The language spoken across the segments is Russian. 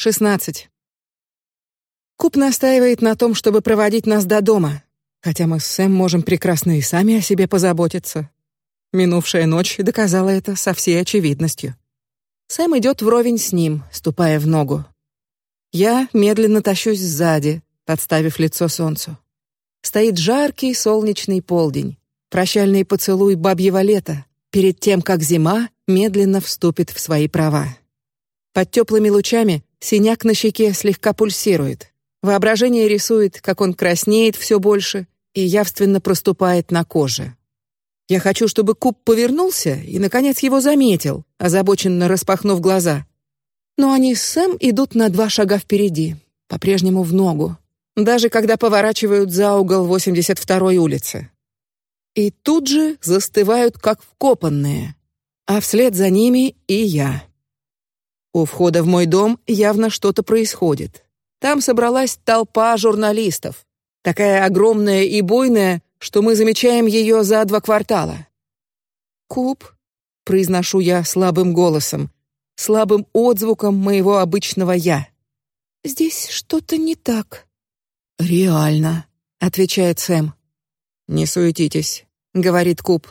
Шестнадцать. Куп настаивает на том, чтобы проводить нас до дома, хотя мы с Сэм можем прекрасно и сами о себе позаботиться. Минувшая ночь доказала это со всей очевидностью. Сэм идет вровень с ним, ступая в ногу. Я медленно тащусь сзади, подставив лицо солнцу. Стоит жаркий солнечный полдень, прощальный поцелуй бабьего лета, перед тем, как зима медленно вступит в свои права. Под теплыми лучами синяк на щеке слегка пульсирует. Воображение рисует, как он краснеет все больше и явственно проступает на коже. Я хочу, чтобы Куб повернулся и наконец его заметил, озабоченно распахнув глаза. Но они с Сэм идут на два шага впереди, по-прежнему в ногу, даже когда поворачивают за угол 82-й улицы. И тут же застывают как вкопанные, а вслед за ними и я. У входа в мой дом явно что-то происходит. Там собралась толпа журналистов, такая огромная и буйная, что мы замечаем ее за два квартала. Куб, произношу я слабым голосом, слабым отзвуком моего обычного я. Здесь что-то не так. Реально, отвечает Сэм. Не суетитесь, говорит Куб.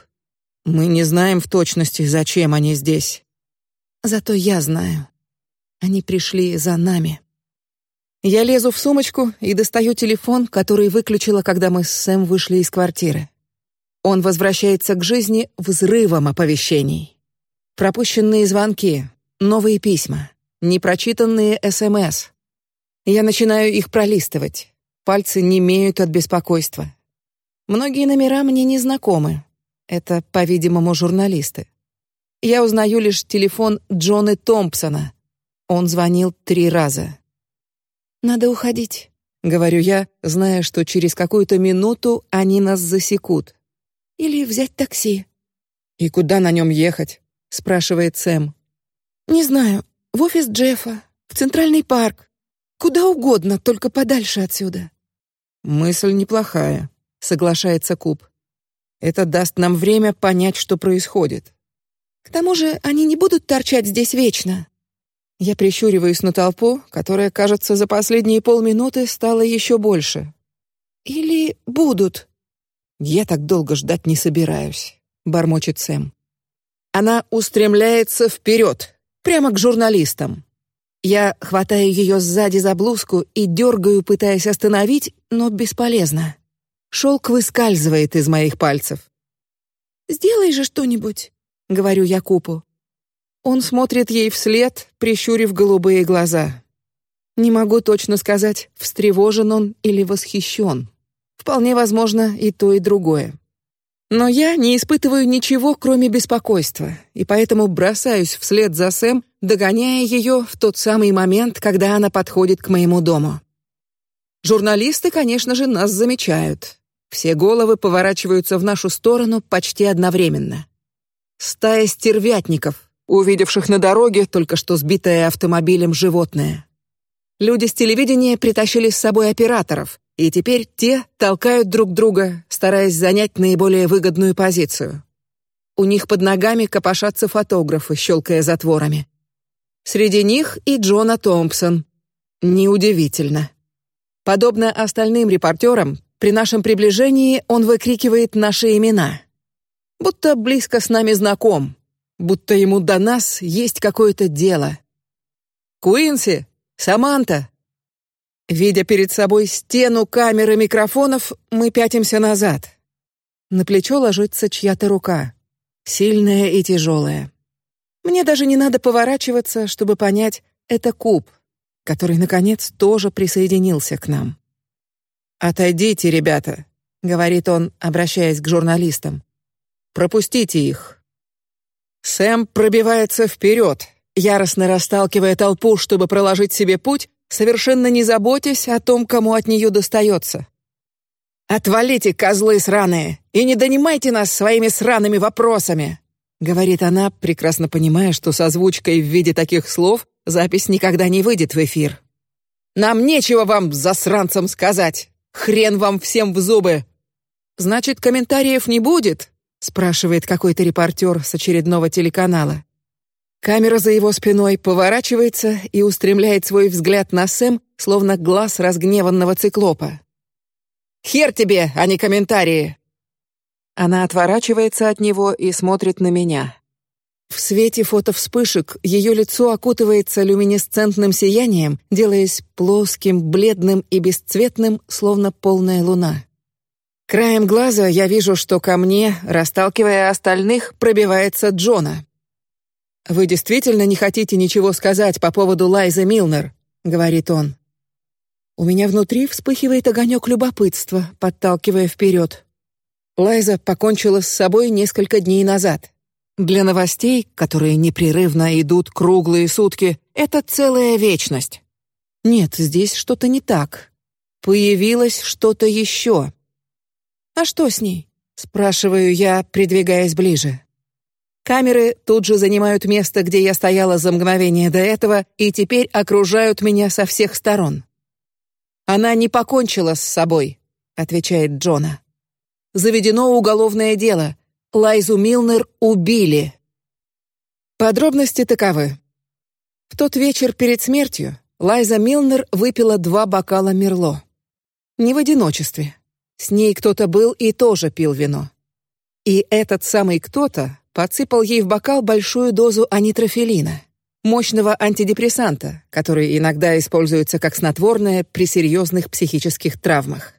Мы не знаем в точности, зачем они здесь. Зато я знаю. Они пришли за нами. Я лезу в сумочку и достаю телефон, который выключила, когда мы с Сэм вышли из квартиры. Он возвращается к жизни взрывом оповещений. Пропущенные звонки, новые письма, непрочитанные СМС. Я начинаю их пролистывать. Пальцы немеют от беспокойства. Многие номера мне не знакомы. Это, по-видимому, журналисты. Я узнаю лишь телефон Джона Томпсона. Он звонил три раза. Надо уходить, говорю я, зная, что через какую-то минуту они нас засекут. Или взять такси. И куда на нем ехать? спрашивает Сэм. Не знаю. В офис Джеффа, в Центральный парк, куда угодно, только подальше отсюда. Мысль неплохая, соглашается Куб. Это даст нам время понять, что происходит. К тому же они не будут торчать здесь вечно. Я прищуриваюсь на толпу, которая, кажется, за последние полминуты стала еще больше. Или будут? Я так долго ждать не собираюсь, бормочет Сэм. Она устремляется вперед, прямо к журналистам. Я хватаю ее сзади за блузку и дергаю, пытаясь остановить, но бесполезно. Шелк выскальзывает из моих пальцев. Сделай же что-нибудь, говорю я Купу. Он смотрит ей вслед, прищурив голубые глаза. Не могу точно сказать, встревожен он или восхищен. Вполне возможно и то и другое. Но я не испытываю ничего, кроме беспокойства, и поэтому бросаюсь вслед за Сэм, догоняя ее в тот самый момент, когда она подходит к моему дому. Журналисты, конечно же, нас замечают. Все головы поворачиваются в нашу сторону почти одновременно. Стая стервятников, увидевших на дороге только что сбитое автомобилем животное. Люди с телевидения притащили с собой операторов, и теперь те толкают друг друга, стараясь занять наиболее выгодную позицию. У них под ногами копошатся фотографы, щелкая затворами. Среди них и Джона Томпсон. Неудивительно. Подобно остальным репортерам, при нашем приближении он выкрикивает наши имена, будто близко с нами знаком, будто ему до нас есть какое-то дело. Куинси, Саманта. Видя перед собой стену камер и микрофонов, мы пятимся назад. На плечо ложится чья-то рука, сильная и тяжелая. Мне даже не надо поворачиваться, чтобы понять, это куб, который наконец тоже присоединился к нам. Отойдите, ребята, говорит он, обращаясь к журналистам. Пропустите их. Сэм пробивается вперед, яростно расталкивая толпу, чтобы проложить себе путь, совершенно не заботясь о том, кому от нее достается. Отвалите, козлы сраные, и не донимайте нас своими сраными вопросами, говорит она, прекрасно понимая, что с озвучкой в виде таких слов запись никогда не выйдет в эфир. Нам нечего вам засранцам сказать. Хрен вам всем в зубы. Значит, комментариев не будет, спрашивает какой-то репортер с очередного телеканала. Камера за его спиной поворачивается и устремляет свой взгляд на Сэм, словно глаз разгневанного циклопа. Хер тебе, а не комментарии. Она отворачивается от него и смотрит на меня. В свете фотовспышек ее лицо окутывается люминесцентным сиянием, делаясь плоским, бледным и бесцветным, словно полная луна. Краем глаза я вижу, что ко мне, расталкивая остальных, пробивается Джона. Вы действительно не хотите ничего сказать по поводу Лайзы Милнер, говорит он. У меня внутри вспыхивает огонек любопытства, подталкивая вперед. Лайза покончила с собой несколько дней назад. Для новостей, которые непрерывно идут круглые сутки, это целая вечность. Нет, здесь что-то не так. Появилось что-то еще. А что с ней? спрашиваю я, придвигаясь ближе. Камеры тут же занимают место, где я стояла за мгновение до этого, и теперь окружают меня со всех сторон. Она не покончила с собой, отвечает Джона. Заведено уголовное дело. Лайзу Милнер убили. Подробности таковы. В тот вечер перед смертью Лайза Милнер выпила два бокала мерло. Не в одиночестве. С ней кто-то был и тоже пил вино. И этот самый кто-то подсыпал ей в бокал большую дозу анитрофилина, мощного антидепрессанта, который иногда используется как снотворное при серьезных психических травмах.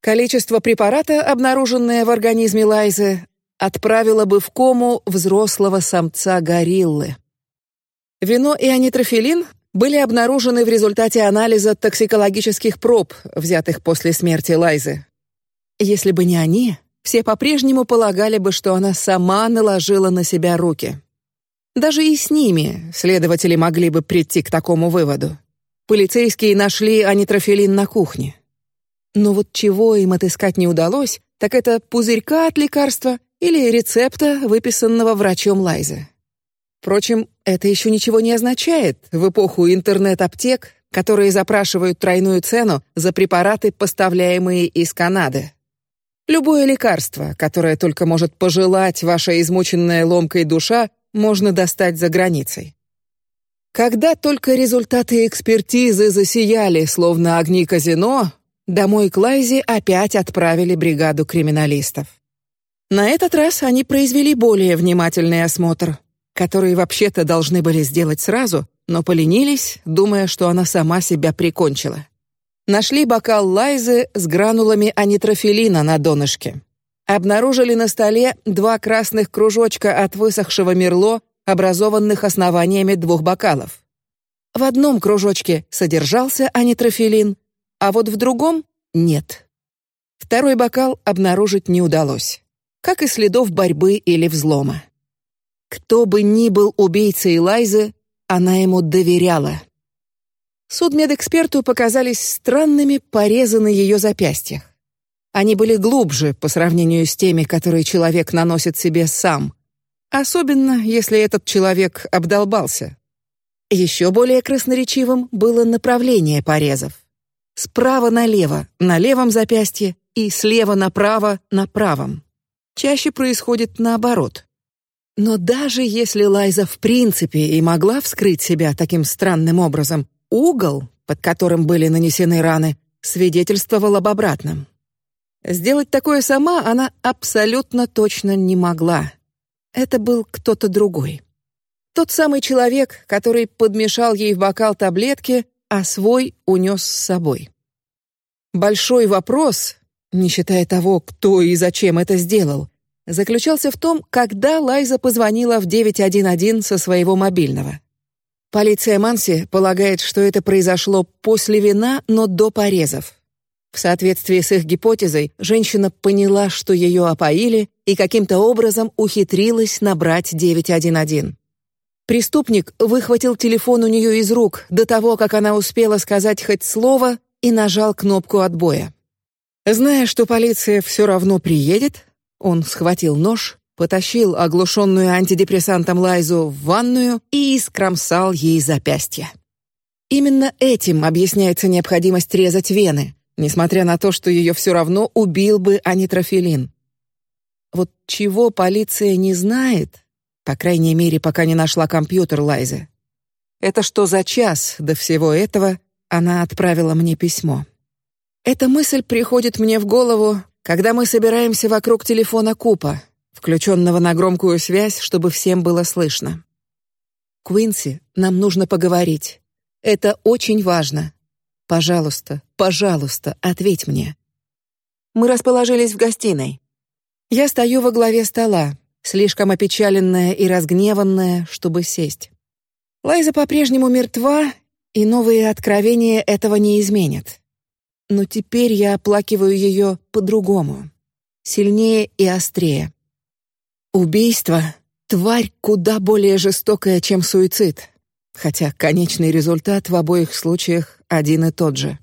Количество препарата, обнаруженное в организме Лайзы, отправило бы в кому взрослого самца гориллы. Вино и анитрофилин были обнаружены в результате анализа токсикологических проб, взятых после смерти Лайзы. Если бы не они, все по-прежнему полагали бы, что она сама наложила на себя руки. Даже и с ними следователи могли бы прийти к такому выводу. Полицейские нашли анитрофилин на кухне. Но вот чего им отыскать не удалось, так это пузырька от лекарства или рецепта, выписанного врачом Лайзы. Впрочем, это еще ничего не означает в эпоху интернет-аптек, которые запрашивают тройную цену за препараты, поставляемые из Канады. Любое лекарство, которое только может пожелать ваша измученная ломкой душа, можно достать за границей. Когда только результаты экспертизы засияли, словно огни казино, домой к Лайзе опять отправили бригаду криминалистов. На этот раз они произвели более внимательный осмотр, который вообще-то должны были сделать сразу, но поленились, думая, что она сама себя прикончила нашли бокал Лайзы с гранулами анитрофилина на донышке. Обнаружили на столе два красных кружочка от высохшего мерло, образованных основаниями двух бокалов. В одном кружочке содержался анитрофилин, а вот в другом нет. Второй бокал обнаружить не удалось, как и следов борьбы или взлома. Кто бы ни был убийцей Лайзы, она ему доверяла. Судмедэксперту показались странными порезы на ее запястьях. Они были глубже по сравнению с теми, которые человек наносит себе сам, особенно если этот человек обдолбался. Еще более красноречивым было направление порезов: справа налево на левом запястье и слева направо на правом. Чаще происходит наоборот. Но даже если Лайза в принципе и могла вскрыть себя таким странным образом, Угол, под которым были нанесены раны, свидетельствовал об обратном. Сделать такое сама она абсолютно точно не могла. Это был кто-то другой. Тот самый человек, который подмешал ей в бокал таблетки, а свой унес с собой. Большой вопрос, не считая того, кто и зачем это сделал, заключался в том, когда Лайза позвонила в 911 со своего мобильного. Полиция Манси полагает, что это произошло после вина, но до порезов. В соответствии с их гипотезой, женщина поняла, что ее опоили, и каким-то образом ухитрилась набрать 911. Преступник выхватил телефон у нее из рук до того, как она успела сказать хоть слово, и нажал кнопку отбоя. Зная, что полиция все равно приедет, он схватил нож потащил оглушенную антидепрессантом Лайзу в ванную и искромсал ей запястье. Именно этим объясняется необходимость резать вены, несмотря на то, что ее все равно убил бы анитрофилин. Вот чего полиция не знает, По крайней мере, пока не нашла компьютер Лайзы. Это что за час до всего этого она отправила мне письмо. Эта мысль приходит мне в голову, когда мы собираемся вокруг телефона Купа, включенного на громкую связь, чтобы всем было слышно. Квинси, нам нужно поговорить. Это очень важно. Пожалуйста, пожалуйста, ответь мне. Мы расположились в гостиной. Я стою во главе стола, слишком опечаленная и разгневанная, чтобы сесть. Лайза по-прежнему мертва, и новые откровения этого не изменят. Но теперь я оплакиваю ее по-другому, сильнее и острее. Убийство — тварь куда более жестокая, чем суицид, хотя конечный результат в обоих случаях один и тот же.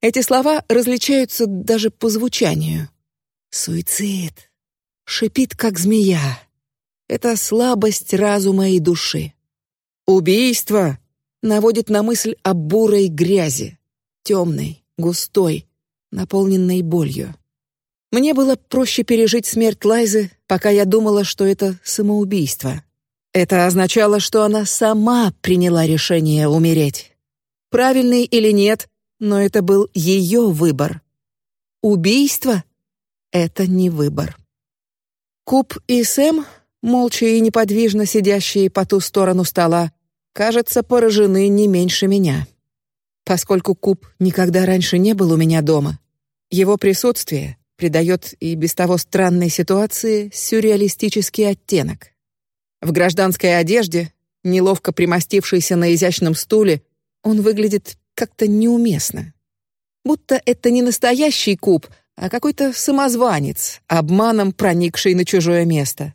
Эти слова различаются даже по звучанию. Суицид шипит как змея. Это слабость разума и души. Убийство наводит на мысль о бурой грязи, темной, густой, наполненной болью. Мне было проще пережить смерть Лайзы, пока я думала, что это самоубийство. Это означало, что она сама приняла решение умереть. Правильный или нет, но это был ее выбор. Убийство — это не выбор. Куб и Сэм, молча и неподвижно сидящие по ту сторону стола, кажется, поражены не меньше меня. Поскольку Куб никогда раньше не был у меня дома, его присутствие придает и без того странной ситуации сюрреалистический оттенок. В гражданской одежде, неловко примостившийся на изящном стуле, он выглядит как-то неуместно. Будто это не настоящий Куб, а какой-то самозванец, обманом проникший на чужое место.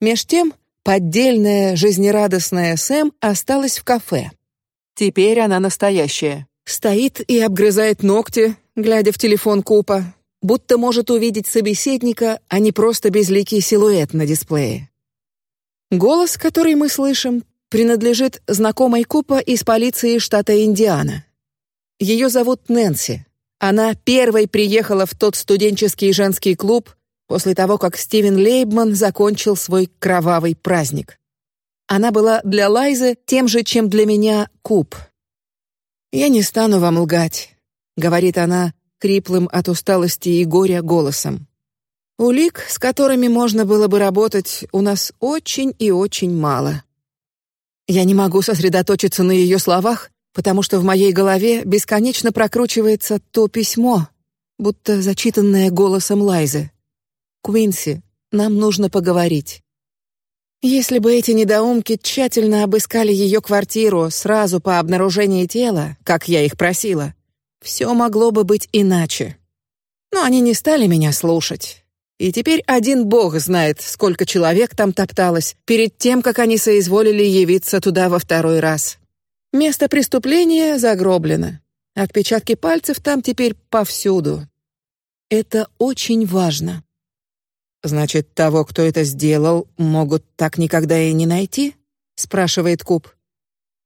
Меж тем поддельная жизнерадостная Сэм осталась в кафе. Теперь она настоящая. Стоит и обгрызает ногти, глядя в телефон Купа, будто может увидеть собеседника, а не просто безликий силуэт на дисплее. Голос, который мы слышим, принадлежит знакомой Купа из полиции штата Индиана. Ее зовут Нэнси. Она первой приехала в тот студенческий женский клуб после того, как Стивен Лейбман закончил свой кровавый праздник. Она была для Лайзы тем же, чем для меня Куб. Я не стану вам лгать, говорит она хриплым от усталости и горя голосом. Улик, с которыми можно было бы работать, у нас очень и очень мало. Я не могу сосредоточиться на ее словах, потому что в моей голове бесконечно прокручивается то письмо, будто зачитанное голосом Лайзы. Квинси, нам нужно поговорить. Если бы эти недоумки тщательно обыскали ее квартиру сразу по обнаружении тела, как я их просила, все могло бы быть иначе. Но они не стали меня слушать. И теперь один бог знает, сколько человек там топталось перед тем, как они соизволили явиться туда во второй раз. Место преступления загроблено. Отпечатки пальцев там теперь повсюду. Это очень важно. Значит, того, кто это сделал, могут так никогда и не найти? спрашивает Куб.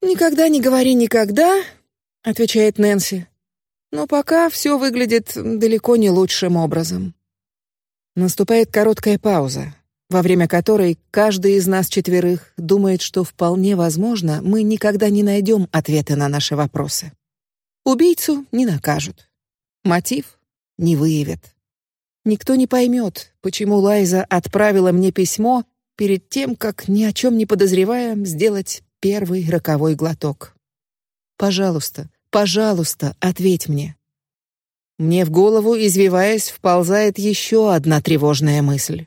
Никогда не говори никогда, отвечает Нэнси. Но пока все выглядит далеко не лучшим образом. Наступает короткая пауза во время которой каждый из нас четверых думает, что вполне возможно мы никогда не найдем ответы на наши вопросы. Убийцу не накажут, мотив не выявят. Никто не поймет, почему Лайза отправила мне письмо перед тем, как ни о чем не подозревая сделать первый роковой глоток. Пожалуйста, пожалуйста, ответь мне. Мне в голову, извиваясь, вползает еще одна тревожная мысль.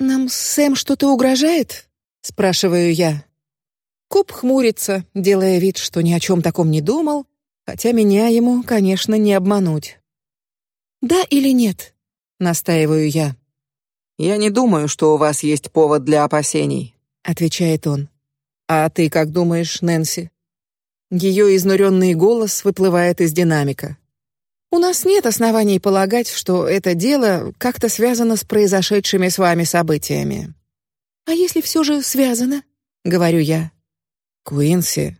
Нам Сэм что-то угрожает? спрашиваю я. Куб хмурится, делая вид, что ни о чем таком не думал, хотя меня ему, конечно, не обмануть. Да или нет? настаиваю я. Я не думаю, что у вас есть повод для опасений, отвечает он. А ты как думаешь, Нэнси? Ее изнуренный голос выплывает из динамика. У нас нет оснований полагать, что это дело как-то связано с произошедшими с вами событиями. А если все же связано, говорю я. Куинси.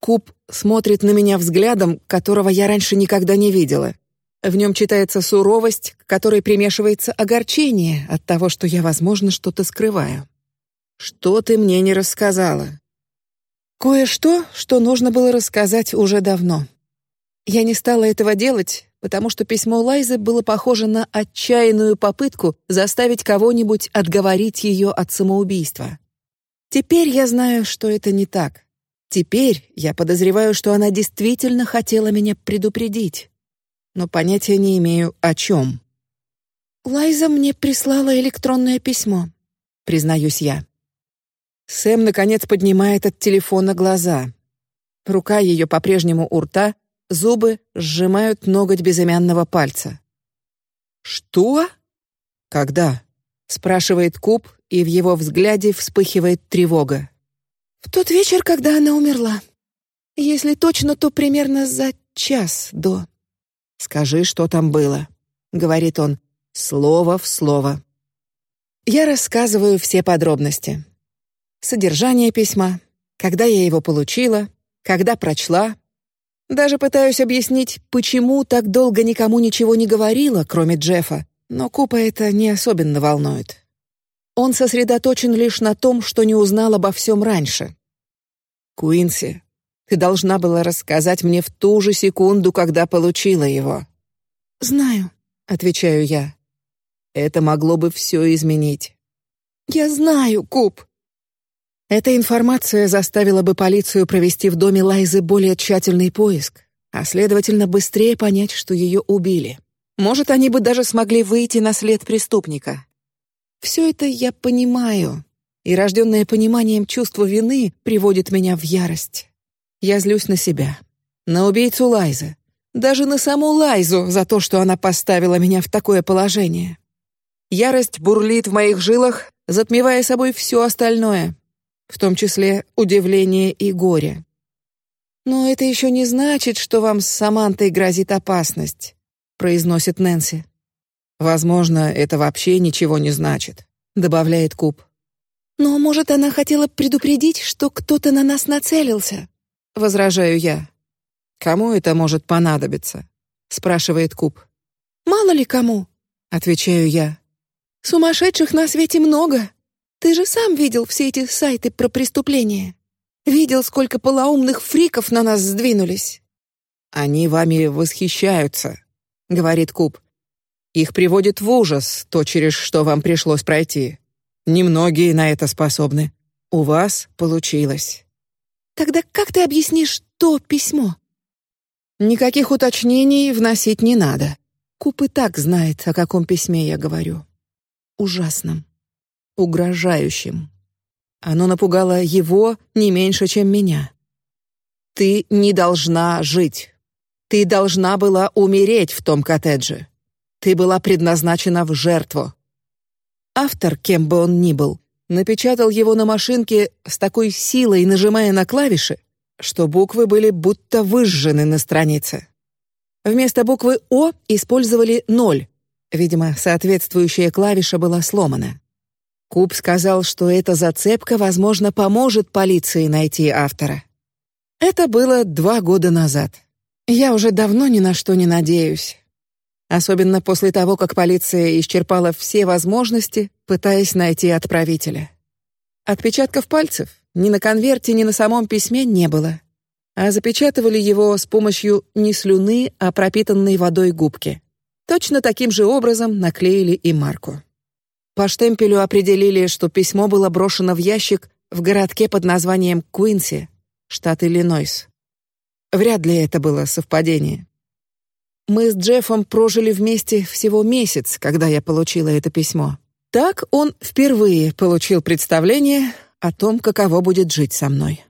Куб смотрит на меня взглядом, которого я раньше никогда не видела. В нем читается суровость, к которой примешивается огорчение от того, что я, возможно, что-то скрываю. Что ты мне не рассказала? Кое-что, что нужно было рассказать уже давно. Я не стала этого делать, потому что письмо Лайзы было похоже на отчаянную попытку заставить кого-нибудь отговорить ее от самоубийства. Теперь я знаю, что это не так. Теперь я подозреваю, что она действительно хотела меня предупредить, но понятия не имею о чем. Лайза мне прислала электронное письмо, признаюсь я. Сэм наконец поднимает от телефона глаза. Рука ее по-прежнему у рта, зубы сжимают ноготь безымянного пальца. Что? Когда? спрашивает Куб, и в его взгляде вспыхивает тревога. В тот вечер, когда она умерла. Если точно, то примерно за час до. Скажи, что там было, говорит он, слово в слово. Я рассказываю все подробности. Содержание письма, когда я его получила, когда прочла. Даже пытаюсь объяснить, почему так долго никому ничего не говорила, кроме Джеффа, но Купа это не особенно волнует. Он сосредоточен лишь на том, что не узнал обо всем раньше. Куинси, ты должна была рассказать мне в ту же секунду, когда получила его. Знаю, отвечаю я. Это могло бы все изменить. Я знаю, Куб. Эта информация заставила бы полицию провести в доме Лайзы более тщательный поиск, а следовательно быстрее понять, что ее убили. Может, они бы даже смогли выйти на след преступника. Все это я понимаю, и рожденное пониманием чувство вины приводит меня в ярость. Я злюсь на себя, на убийцу Лайзы, даже на саму Лайзу за то, что она поставила меня в такое положение. Ярость бурлит в моих жилах, затмевая собой все остальное, в том числе удивление и горе. Но это еще не значит, что вам с Самантой грозит опасность, произносит Нэнси. Возможно, это вообще ничего не значит, добавляет Куб. Но может она хотела предупредить, что кто-то на нас нацелился? Возражаю я. Кому это может понадобиться? спрашивает Куб. Мало ли кому, отвечаю я. Сумасшедших на свете много. Ты же сам видел все эти сайты про преступления. Видел, сколько полоумных фриков на нас сдвинулись. Они вами восхищаются, говорит Куб. Их приводит в ужас то, через что вам пришлось пройти. Немногие на это способны. У вас получилось. Тогда как ты объяснишь то письмо? Никаких уточнений вносить не надо. Куб и так знает, о каком письме я говорю. Ужасном, угрожающем. Оно напугало его не меньше, чем меня. Ты не должна жить. Ты должна была умереть в том коттедже. Ты была предназначена в жертву. Автор, кем бы он ни был, напечатал его на машинке с такой силой, нажимая на клавиши, что буквы были будто выжжены на странице. Вместо буквы О использовали ноль. Видимо, соответствующая клавиша была сломана. Куб сказал, что эта зацепка, возможно, поможет полиции найти автора. Это было два года назад. Я уже давно ни на что не надеюсь особенно после того, как полиция исчерпала все возможности, пытаясь найти отправителя. Отпечатков пальцев ни на конверте, ни на самом письме не было, а запечатывали его с помощью не слюны, а пропитанной водой губки. Точно таким же образом наклеили и марку. По штемпелю определили, что письмо было брошено в ящик в городке под названием Куинси, штат Иллинойс. Вряд ли это было совпадение. Мы с Джеффом прожили вместе всего месяц, когда я получила это письмо. Так он впервые получил представление о том, каково будет жить со мной.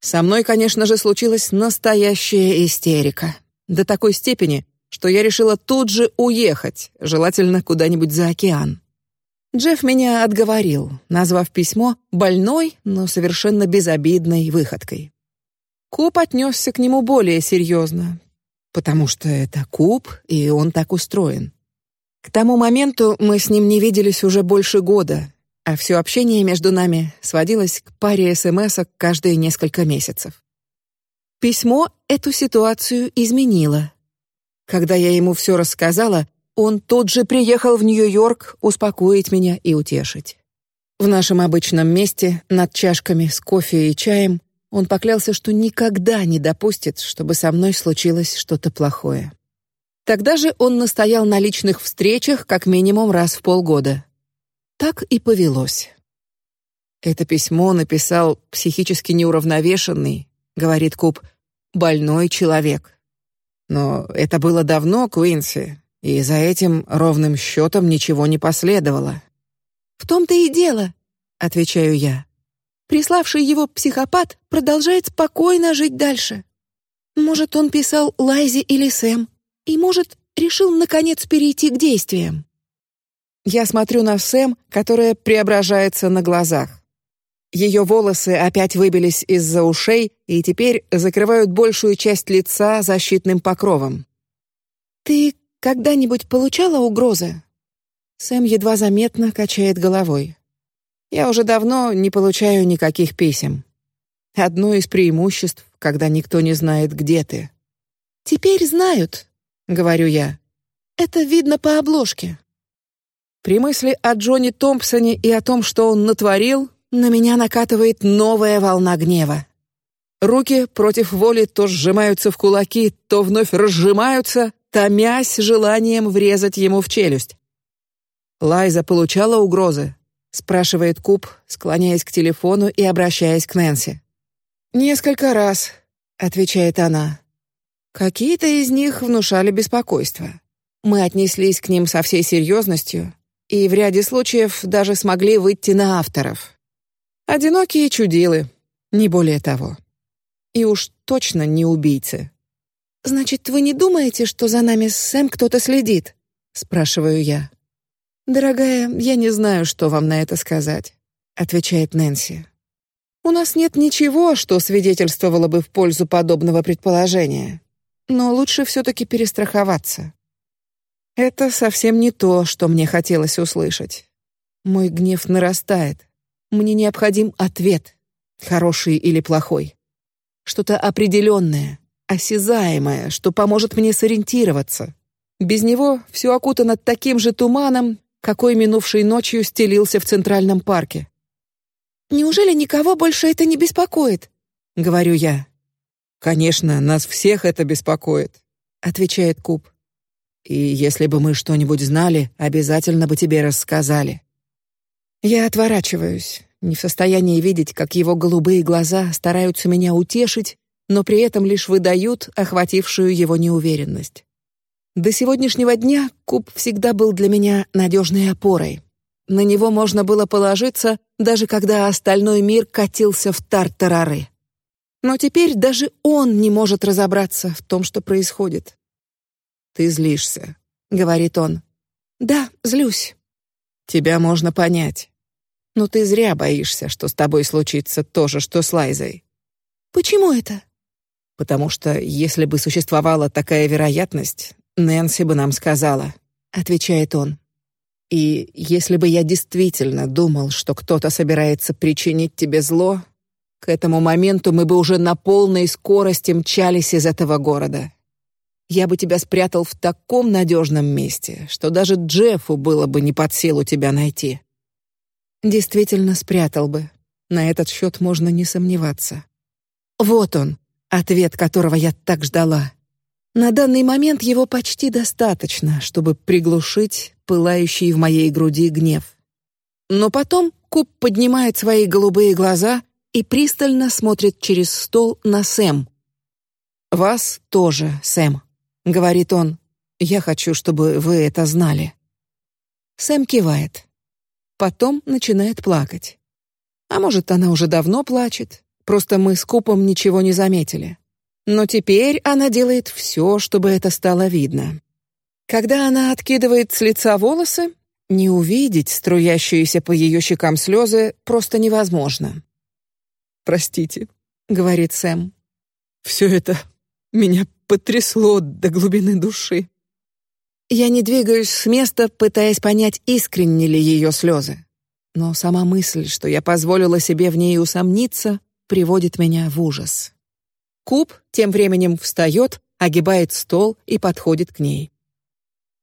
Со мной, конечно же, случилась настоящая истерика до такой степени, что я решила тут же уехать, желательно куда-нибудь за океан. Джефф меня отговорил, назвав письмо больной, но совершенно безобидной выходкой. Куб отнесся к нему более серьезно, потому что это куб, и он так устроен. К тому моменту мы с ним не виделись уже больше года, а все общение между нами сводилось к паре СМСок каждые несколько месяцев. Письмо эту ситуацию изменило. Когда я ему все рассказала, он тут же приехал в Нью-Йорк успокоить меня и утешить. В нашем обычном месте, над чашками с кофе и чаем, он поклялся, что никогда не допустит, чтобы со мной случилось что-то плохое. Тогда же он настоял на личных встречах как минимум раз в полгода. Так и повелось. Это письмо написал психически неуравновешенный, говорит Куб, больной человек. Но это было давно, Куинси, и за этим ровным счетом ничего не последовало. В том-то и дело, отвечаю я. Приславший его психопат продолжает спокойно жить дальше. Может, он писал Лайзе или Сэм, и, может, решил наконец перейти к действиям. Я смотрю на Сэм, которая преображается на глазах. Ее волосы опять выбились из-за ушей и теперь закрывают большую часть лица защитным покровом. Ты когда-нибудь получала угрозы? Сэм едва заметно качает головой. Я уже давно не получаю никаких писем. Одно из преимуществ, когда никто не знает, где ты. Теперь знают, говорю я. Это видно по обложке. При мысли о Джонни Томпсоне и о том, что он натворил, на меня накатывает новая волна гнева. Руки против воли то сжимаются в кулаки, то вновь разжимаются, томясь желанием врезать ему в челюсть. Лайза получала угрозы, спрашивает Куб, склоняясь к телефону и обращаясь к Нэнси. Несколько раз, отвечает она. Какие-то из них внушали беспокойство. Мы отнеслись к ним со всей серьезностью и в ряде случаев даже смогли выйти на авторов. Одинокие чудилы, не более того. И уж точно не убийцы. Значит, вы не думаете, что за нами с Сэм кто-то следит? спрашиваю я. Дорогая, я не знаю, что вам на это сказать, отвечает Нэнси. У нас нет ничего, что свидетельствовало бы в пользу подобного предположения но лучше все-таки перестраховаться. Это совсем не то, что мне хотелось услышать. Мой гнев нарастает. Мне необходим ответ, хороший или плохой, что-то определенное, осязаемое, что поможет мне сориентироваться. Без него все окутано таким же туманом, какой минувшей ночью стелился в центральном парке. Неужели никого больше это не беспокоит? Говорю я. Конечно, нас всех это беспокоит, отвечает Куб. И если бы мы что-нибудь знали, обязательно бы тебе рассказали. Я отворачиваюсь, не в состоянии видеть, как его голубые глаза стараются меня утешить, но при этом лишь выдают охватившую его неуверенность. До сегодняшнего дня Куб всегда был для меня надежной опорой. На него можно было положиться, даже когда остальной мир катился в тартарары. Но теперь даже он не может разобраться в том, что происходит. Ты злишься, говорит он. Да, злюсь. Тебя можно понять. Но ты зря боишься, что с тобой случится то же, что с Лайзой. Почему это? Потому что если бы существовала такая вероятность, Нэнси бы нам сказала, отвечает он. И если бы я действительно думал, что кто-то собирается причинить тебе зло, к этому моменту мы бы уже на полной скорости мчались из этого города. Я бы тебя спрятал в таком надежном месте, что даже Джеффу было бы не под силу тебя найти. Действительно спрятал бы. На этот счет можно не сомневаться. Вот он, ответ, которого я так ждала. На данный момент его почти достаточно, чтобы приглушить пылающий в моей груди гнев. Но потом Куб поднимает свои голубые глаза и пристально смотрит через стол на Сэм. Вас тоже, Сэм, говорит он. Я хочу, чтобы вы это знали. Сэм кивает. Потом начинает плакать. А может, она уже давно плачет, просто мы с Купом ничего не заметили. Но теперь она делает все, чтобы это стало видно. Когда она откидывает с лица волосы, не увидеть струящиеся по ее щекам слезы просто невозможно. Простите, говорит Сэм. Все это меня потрясло до глубины души. Я не двигаюсь с места, пытаясь понять, искренне ли ее слезы. Но сама мысль, что я позволила себе в ней усомниться, приводит меня в ужас. Куб тем временем встает, огибает стол и подходит к ней.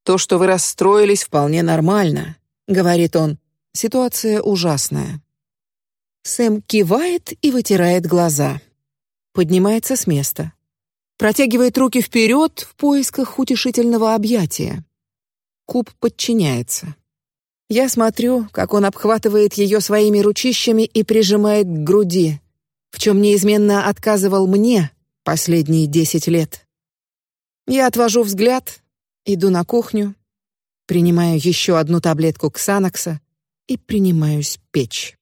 То, что вы расстроились, вполне нормально, говорит он. Ситуация ужасная. Сэм кивает и вытирает глаза. Поднимается с места. Протягивает руки вперед в поисках утешительного объятия. Куб подчиняется. Я смотрю, как он обхватывает ее своими ручищами и прижимает к груди, в чем неизменно отказывал мне последние десять лет. Я отвожу взгляд, иду на кухню, принимаю еще одну таблетку ксанокса и принимаюсь печь.